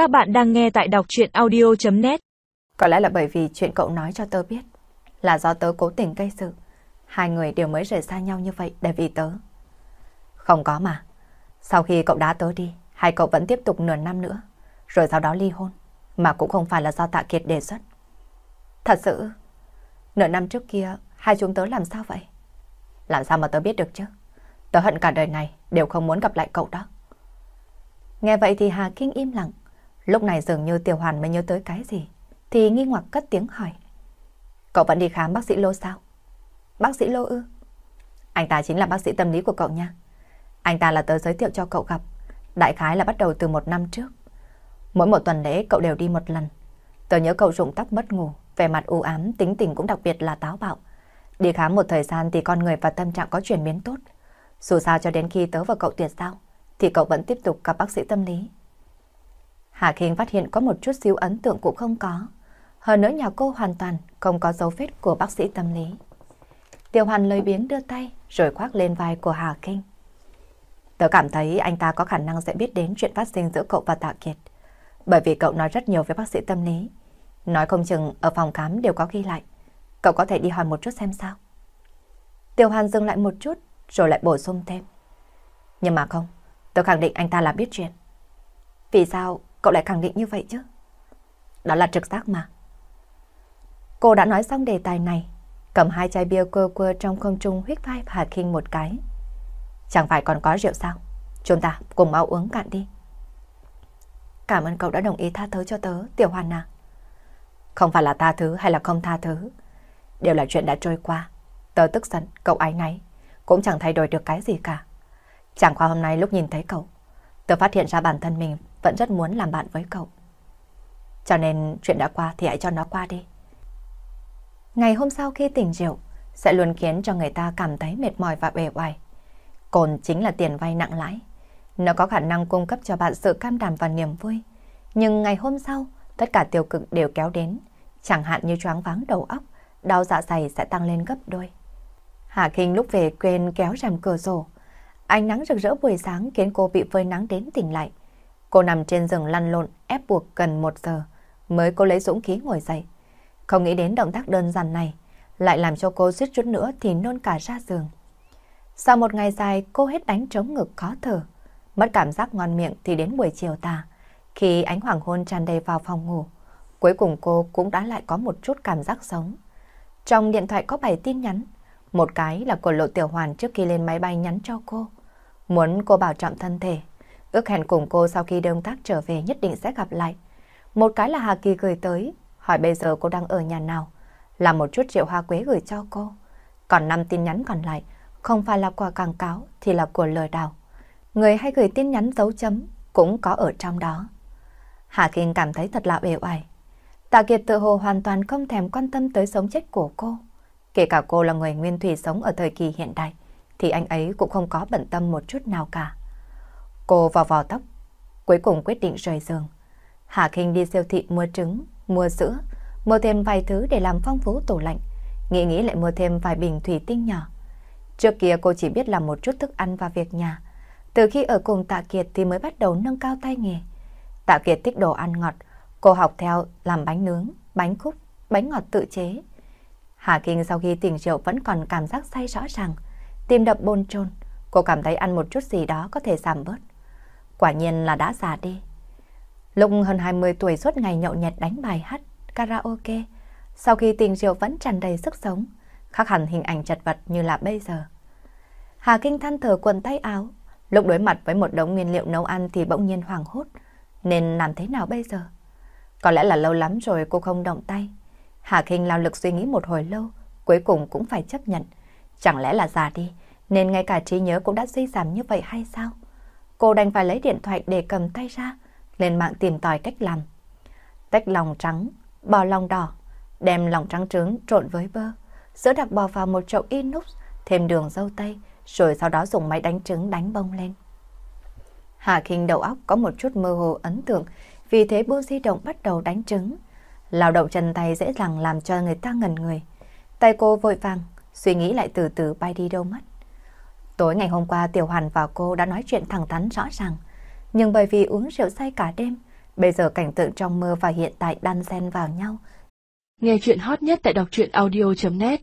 Các bạn đang nghe tại đọc chuyện audio.net Có lẽ là bởi vì chuyện cậu nói cho tớ biết là do tớ cố tình gây sự. Hai người đều mới rời xa nhau như vậy để vì tớ. Không có mà. Sau khi cậu đá tớ đi, hai cậu vẫn tiếp tục nửa năm nữa. Rồi sau đó ly hôn. Mà cũng không phải là do Tạ Kiệt đề xuất. Thật sự, nửa năm trước kia hai chúng tớ làm sao vậy? Làm sao mà tớ biết được chứ? Tớ hận cả đời này đều không muốn gặp lại cậu đó. Nghe vậy thì Hà Kinh im lặng. Lúc này dường như Tiểu Hoàn mới nhớ tới cái gì. Thì nghi ngoặc cất tiếng hỏi. Cậu vẫn đi khám bác sĩ Lô sao? Bác sĩ Lô ư? Anh ta chính là bác sĩ tâm lý của cậu nha. Anh ta là tớ giới thiệu cho cậu gặp. Đại khái là bắt đầu từ một năm trước. Mỗi một tuần lễ cậu đều đi một lần. Tớ nhớ cậu rụng tóc mất ngủ, vẻ mặt u ám, tính tình cũng đặc biệt là táo bạo. Đi khám một thời gian thì con người và tâm trạng có chuyển biến tốt. Dù sao cho đến khi tớ và cậu tuyệt giao, thì cậu vẫn tiếp tục gặp bác sĩ tâm lý. Hà Kinh phát hiện có một chút xíu ấn tượng cũng không có. Hơn nữa nhà cô hoàn toàn không có dấu vết của bác sĩ tâm lý. Tiêu Hoàn lời biến đưa tay rồi khoác lên vai của Hà Kinh. Tớ cảm thấy anh ta có khả năng sẽ biết đến chuyện phát sinh giữa cậu và Tạ Kiệt. Bởi vì cậu nói rất nhiều với bác sĩ tâm lý. Nói không chừng ở phòng khám đều có ghi lại. Cậu có thể đi hỏi một chút xem sao. Tiêu Hoàn dừng lại một chút rồi lại bổ sung thêm. Nhưng mà không, tôi khẳng định anh ta là biết chuyện. Vì sao cậu lại khẳng định như vậy chứ? Đó là trực giác mà. Cô đã nói xong đề tài này, cầm hai chai bia quơ quơ trong không trung huyết vai Hà Kinh một cái. Chẳng phải còn có rượu sao? Chúng ta cùng mau uống cạn đi. Cảm ơn cậu đã đồng ý tha thứ cho tớ, Tiểu Hoàn à. Không phải là tha thứ hay là không tha thứ. Đều là chuyện đã trôi qua. Tớ tức giận, cậu ái náy. Cũng chẳng thay đổi được cái gì cả. Chẳng qua hôm nay lúc nhìn thấy cậu, tớ phát hiện ra bản thân mình vẫn rất muốn làm bạn với cậu. Cho nên chuyện đã qua thì hãy cho nó qua đi. Ngày hôm sau khi tỉnh rượu, sẽ luôn khiến cho người ta cảm thấy mệt mỏi và bề oải. Cồn chính là tiền vay nặng lãi. Nó có khả năng cung cấp cho bạn sự cam đảm và niềm vui. Nhưng ngày hôm sau, tất cả tiêu cực đều kéo đến. Chẳng hạn như choáng váng đầu óc, đau dạ dày sẽ tăng lên gấp đôi. Hà Kinh lúc về quên kéo rèm cửa sổ. Ánh nắng rực rỡ buổi sáng khiến cô bị phơi nắng đến tỉnh lại. Cô nằm trên giường lăn lộn ép buộc gần một giờ mới cô lấy dũng khí ngồi dậy. Không nghĩ đến động tác đơn giản này lại làm cho cô suýt chút nữa thì nôn cả ra giường. Sau một ngày dài cô hết đánh trống ngực khó thở. Mất cảm giác ngon miệng thì đến buổi chiều tà. Khi ánh hoàng hôn tràn đầy vào phòng ngủ, cuối cùng cô cũng đã lại có một chút cảm giác sống. Trong điện thoại có 7 tin nhắn. Một cái là của Lộ Tiểu Hoàn trước khi lên máy bay nhắn cho cô. Muốn cô bảo trọng thân thể. Ước hẹn cùng cô sau khi Đông tác trở về nhất định sẽ gặp lại. Một cái là Hà Kỳ gửi tới, hỏi bây giờ cô đang ở nhà nào. Là một chút triệu hoa quế gửi cho cô. Còn 5 tin nhắn còn lại, không phải là quà quảng cáo thì là của lời đào. Người hay gửi tin nhắn dấu chấm cũng có ở trong đó. Hà Kinh cảm thấy thật là bề oải. Tạ Kiệt tự hồ hoàn toàn không thèm quan tâm tới sống chết của cô. Kể cả cô là người nguyên thủy sống ở thời kỳ hiện đại, thì anh ấy cũng không có bận tâm một chút nào cả. Cô vào vò tóc, cuối cùng quyết định rời giường. Hà Kinh đi siêu thị mua trứng, mua sữa, mua thêm vài thứ để làm phong phú tủ lạnh. Nghĩ nghĩ lại mua thêm vài bình thủy tinh nhỏ. Trước kia cô chỉ biết làm một chút thức ăn và việc nhà. Từ khi ở cùng Tạ Kiệt thì mới bắt đầu nâng cao tay nghề. Tạ Kiệt thích đồ ăn ngọt, cô học theo làm bánh nướng, bánh khúc, bánh ngọt tự chế. Hà Kinh sau khi tỉnh rượu vẫn còn cảm giác say rõ ràng, tim đập bồn chồn. Cô cảm thấy ăn một chút gì đó có thể giảm bớt. Quả nhiên là đã già đi. Lúc hơn 20 tuổi suốt ngày nhậu nhẹt đánh bài hát, karaoke, sau khi tình rượu vẫn tràn đầy sức sống, khác hẳn hình ảnh chật vật như là bây giờ. Hà Kinh than thở quần tay áo, lúc đối mặt với một đống nguyên liệu nấu ăn thì bỗng nhiên hoảng hốt, nên làm thế nào bây giờ? Có lẽ là lâu lắm rồi cô không động tay. Hà Kinh lao lực suy nghĩ một hồi lâu, cuối cùng cũng phải chấp nhận. Chẳng lẽ là già đi, nên ngay cả trí nhớ cũng đã suy giảm như vậy hay sao? Cô đành phải lấy điện thoại để cầm tay ra, lên mạng tìm tòi cách làm. Tách lòng trắng, bò lòng đỏ, đem lòng trắng trứng trộn với bơ, sữa đặc bò vào một chậu inox, thêm đường dâu tây, rồi sau đó dùng máy đánh trứng đánh bông lên. Hà Kinh đầu óc có một chút mơ hồ ấn tượng, vì thế buông di động bắt đầu đánh trứng. Lao động chân tay dễ dàng làm cho người ta ngần người. Tay cô vội vàng, suy nghĩ lại từ từ bay đi đâu mất. Tối ngày hôm qua Tiểu Hoàn và cô đã nói chuyện thẳng thắn rõ ràng. Nhưng bởi vì uống rượu say cả đêm, bây giờ cảnh tượng trong mơ và hiện tại đan xen vào nhau. Nghe chuyện hot nhất tại đọc truyện audio.net